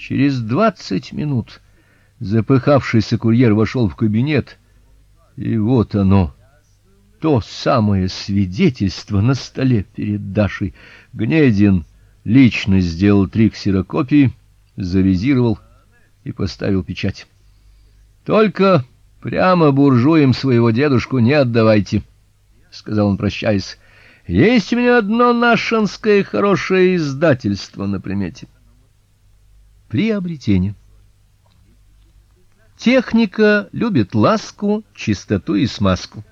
Через двадцать минут запыхавшийся курьер вошел в кабинет, и вот оно, то самое свидетельство на столе перед Дашей. Гнедин лично сделал три ксерокопии, завизировал и поставил печать. Только прямо буржуям своего дедушку не отдавайте, сказал он, прощаясь. Есть у меня одно нашинское хорошее издательство на примете. Приобретение. Техника любит ласку, чистоту и смазку.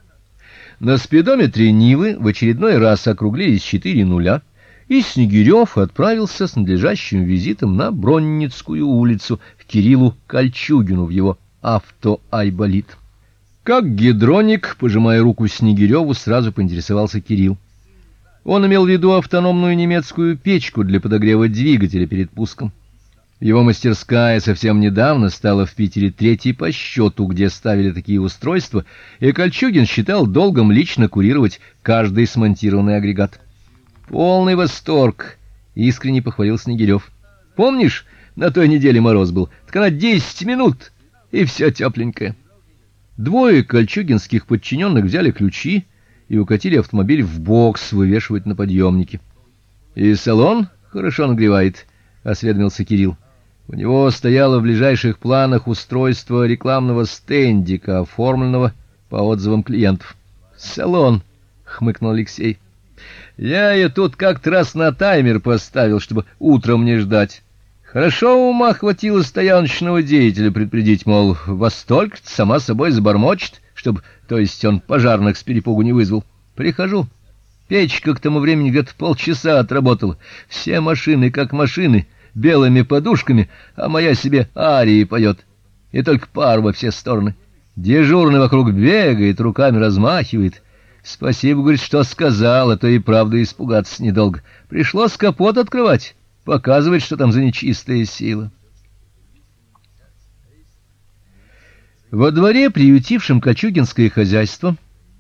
На спидометре Нивы в очередной раз округлились четыре нуля, и Снегирев отправился с надлежащим визитом на Бронницкую улицу к Кириллу Кольчугину в его авто Айболит. Как гидроник, пожимая руку Снегиреву, сразу поинтересовался Кирилл. Он имел в виду автономную немецкую печку для подогрева двигателя перед пуском. Его мастерская совсем недавно стала в Питере третьей по счету, где ставили такие устройства, и Кольчугин считал долгом лично курировать каждый смонтированный агрегат. Полный восторг, искренне похвалил Снегирев. Помнишь, на той неделе мороз был, так она 10 минут и все тепленькое. Двое кольчугинских подчиненных взяли ключи и укатили автомобиль в бокс вывешивать на подъемнике. И салон хорошо нагревает, осведомился Кирилл. У него стояло в ближайших планах устройство рекламного стендика, оформленного по отзывам клиентов. "Салон", хмыкнул Алексей. "Я ее тут как-то раз на таймер поставил, чтобы утром не ждать. Хорошо ума хватило стояночного деятеля предупредить, мол, во столько сама собой забормочет, чтобы, то есть он пожарных с перепугу не вызвал. Прихожу, печка к тому времени где-то полчаса отработала. Все машины как машины белыми подушками, а моя себе арии поет. И только пар во все стороны. Дежурный вокруг бегает, руками размахивает. Спасибо, говорит, что сказал, а то и правда испугаться недолго. Пришлось капот открывать, показывать, что там за нечистая сила. Во дворе, приютившем кочугинское хозяйство,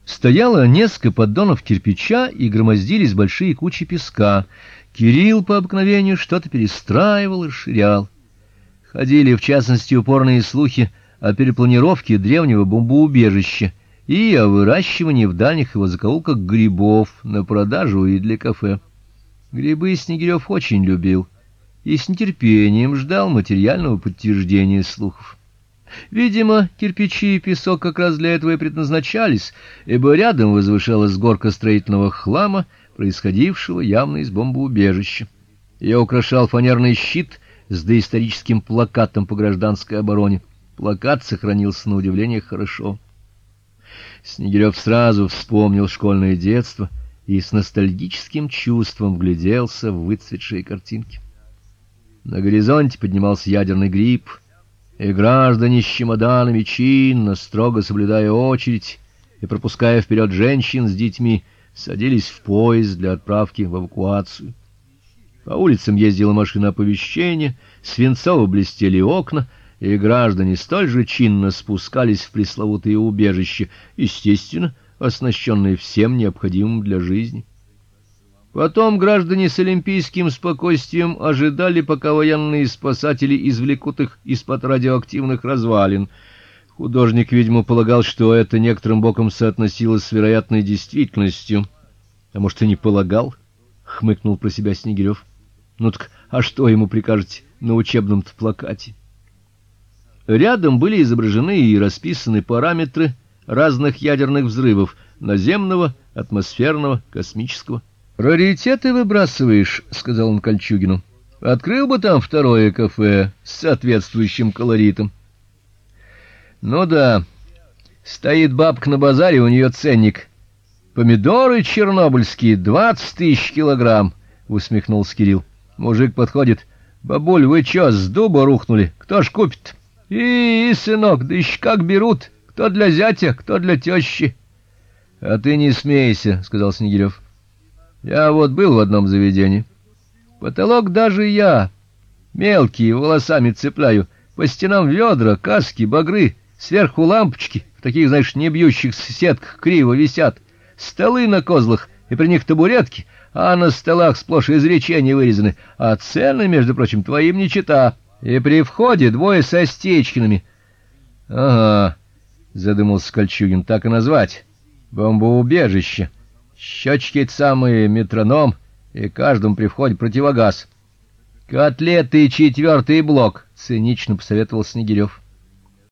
стояло несколько поддонов кирпича и громоздились большие кучи песка. Кирилл по обыкновению что-то перестраивал и расширял. Ходили, в частности, упорные слухи о перепланировке древнего бомбоубежища и о выращивании в дальних его закоулках грибов на продажу и для кафе. Грибы Снегирев очень любил и с нетерпением ждал материального подтверждения слухов. Видимо, кирпичи и песок как раз для этого и предназначались, ибо рядом возвышалась горка строительного хлама, происходившего явно из бомбоубежища. Ее украшал фанерный щит с доисторическим плакатом по гражданской обороне. Плакат сохранился на удивление хорошо. Снегирев сразу вспомнил школьное детство и с ностальгическим чувством вгляделся в выцветшие картинки. На горизонте поднимался ядерный гриб, и граждане с чемоданами чинно, строго соблюдая очередь и пропуская вперед женщин с детьми, садились в поезд для отправки в эвакуацию. По улицам ездила машина оповещения, свинцово блестели окна, и граждане столь же чинно спускались в пресловутые убежища, естественно, оснащенные всем необходимым для жизни. Потом граждане с олимпийским спокойствием ожидали, пока военные спасатели извлекут их из-под радиоактивных развалин. Художник, видимо, полагал, что это некоторым боком соотносилось с вероятной действительностью. А может, и не полагал, хмыкнул про себя Снегирев. Ну так а что ему прикажете на учебном плакате? Рядом были изображены и расписаны параметры разных ядерных взрывов: наземного, атмосферного, космического. Раритеты выбрасываешь, сказал он Кольчугину. Открыл бы там второе кафе с соответствующим колоритом. Ну да. Стоит бабка на базаре, у нее ценник. Помидоры чернобыльские двадцать тысяч килограмм, усмехнулся Кирилл. Мужик подходит: "Бабуль, вы что, с дуба рухнули? Кто ж купит?" "И, и сынок, да еще как берут, кто для зятя, кто для тещи». "А ты не смейся", сказал Снегирев. "Я вот был в одном заведении. Потолок даже я мелкие волосами цепляю, по стенам ведра, каски, багры, сверху лампочки, в таких, знаешь, не бьющихся сетках криво висят, столы на козлах и при них табуретки, а на столах сплошь изречения вырезаны, а цены, между прочим, твоим не чета. И при входе двое со стечкинами. Ага, задумался Кольчугин, так и назвать. Бомбоубежище. Щечки самые, метроном, и каждому при входе противогаз. Котлеты четвертый блок, цинично посоветовал Снегирев.